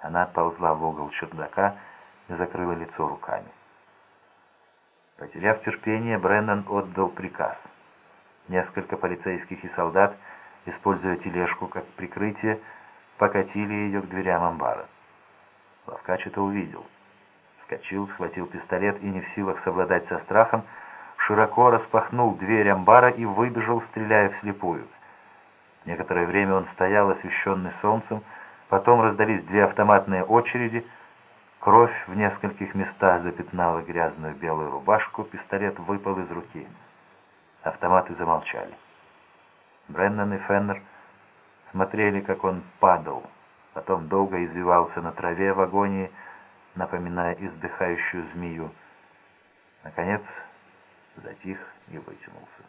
Она отползла в угол чердака и закрыла лицо руками. Потеряв терпение, Бреннан отдал приказ. Несколько полицейских и солдат, используя тележку как прикрытие, покатили ее к дверям амбара. Лавкач это увидел. Вскочил, схватил пистолет и, не в силах совладать со страхом, широко распахнул дверь амбара и выбежал, стреляя вслепую. Некоторое время он стоял, освещенный солнцем, потом раздались две автоматные очереди, кровь в нескольких местах запятнала грязную белую рубашку, пистолет выпал из руки. Автоматы замолчали. Бреннан и Феннер смотрели, как он падал, потом долго извивался на траве в агонии, напоминая издыхающую змею. Наконец затих и вытянулся.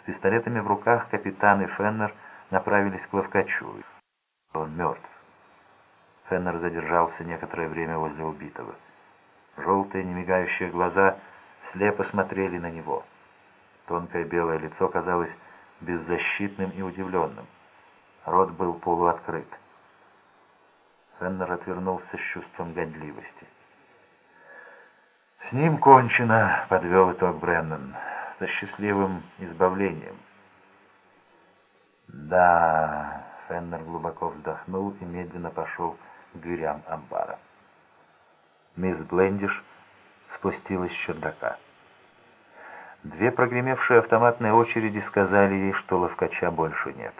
С пистолетами в руках капитан и Феннер направились к Ловкачу. Он мертв. Феннер задержался некоторое время возле убитого. Желтые, немигающие глаза слепо смотрели на него. Тонкое белое лицо казалось беззащитным и удивленным. Рот был полуоткрыт. Феннер отвернулся с чувством годливости. «С ним кончено», — подвел итог Бреннан, — «со счастливым избавлением». «Да...» — Феннер глубоко вздохнул и медленно пошел к дверям амбара. Мисс Блендиш спустилась с чердака. Две прогремевшие автоматные очереди сказали ей, что ловкача больше нет.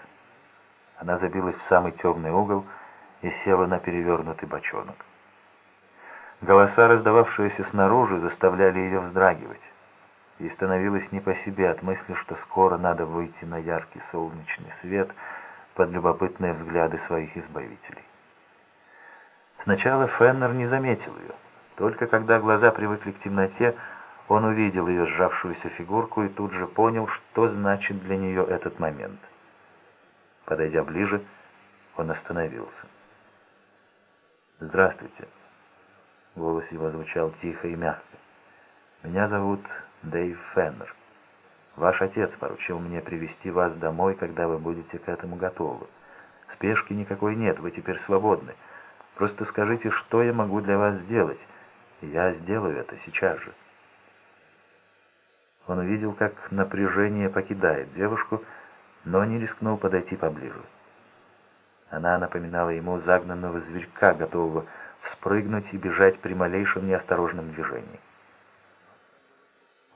Она забилась в самый темный угол и села на перевернутый бочонок. Голоса, раздававшиеся снаружи, заставляли ее вздрагивать. Ей становилось не по себе от мысли, что скоро надо выйти на яркий солнечный свет под любопытные взгляды своих избавителей. Сначала Феннер не заметил ее. Только когда глаза привыкли к темноте, он увидел ее сжавшуюся фигурку и тут же понял, что значит для нее этот момент. Подойдя ближе, он остановился. «Здравствуйте». Голос его звучал тихо и мягко. «Меня зовут Дэйв Феннер. Ваш отец поручил мне привести вас домой, когда вы будете к этому готовы. Спешки никакой нет, вы теперь свободны. Просто скажите, что я могу для вас сделать, я сделаю это сейчас же». Он увидел, как напряжение покидает девушку, но не рискнул подойти поближе. Она напоминала ему загнанного зверька, готового вспрыгнуть и бежать при малейшем неосторожном движении.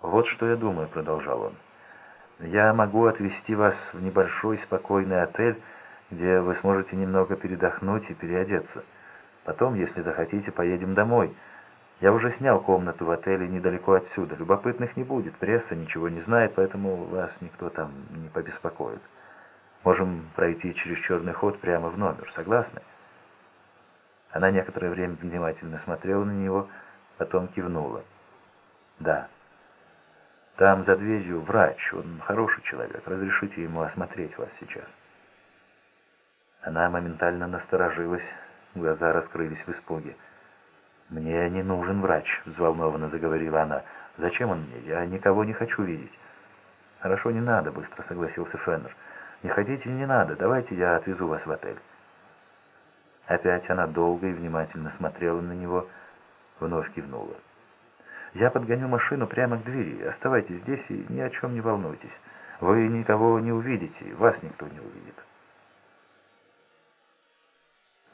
«Вот что я думаю», — продолжал он. «Я могу отвезти вас в небольшой спокойный отель, где вы сможете немного передохнуть и переодеться. Потом, если захотите, поедем домой». Я уже снял комнату в отеле недалеко отсюда. Любопытных не будет, пресса ничего не знает, поэтому вас никто там не побеспокоит. Можем пройти через черный ход прямо в номер. Согласны?» Она некоторое время внимательно смотрела на него, потом кивнула. «Да. Там за дверью врач, он хороший человек. Разрешите ему осмотреть вас сейчас». Она моментально насторожилась, глаза раскрылись в испуге. «Мне не нужен врач», — взволнованно заговорила она. «Зачем он мне? Я никого не хочу видеть». «Хорошо, не надо», — быстро согласился Феннер. «Не хотите, не надо. Давайте я отвезу вас в отель». Опять она долго и внимательно смотрела на него, вновь кивнула. «Я подгоню машину прямо к двери. Оставайтесь здесь и ни о чем не волнуйтесь. Вы никого не увидите, вас никто не увидит».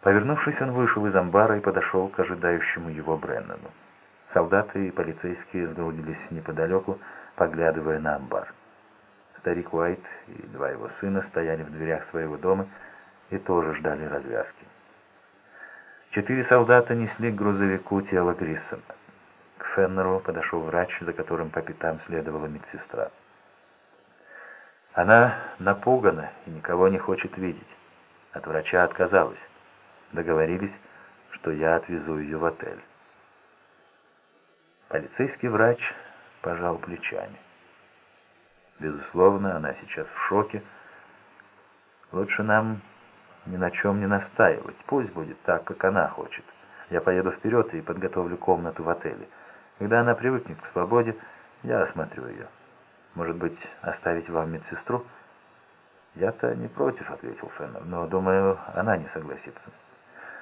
Повернувшись, он вышел из амбара и подошел к ожидающему его Бреннану. Солдаты и полицейские сгрудились неподалеку, поглядывая на амбар. Старик Уайт и два его сына стояли в дверях своего дома и тоже ждали развязки. Четыре солдата несли к грузовику тело Гриссона. К Феннеру подошел врач, за которым по пятам следовала медсестра. Она напугана и никого не хочет видеть. От врача отказалась. Договорились, что я отвезу ее в отель. Полицейский врач пожал плечами. Безусловно, она сейчас в шоке. Лучше нам ни на чем не настаивать. Пусть будет так, как она хочет. Я поеду вперед и подготовлю комнату в отеле. Когда она привыкнет к свободе, я осмотрю ее. Может быть, оставить вам медсестру? «Я-то не против», — ответил Феннер, — «но, думаю, она не согласится».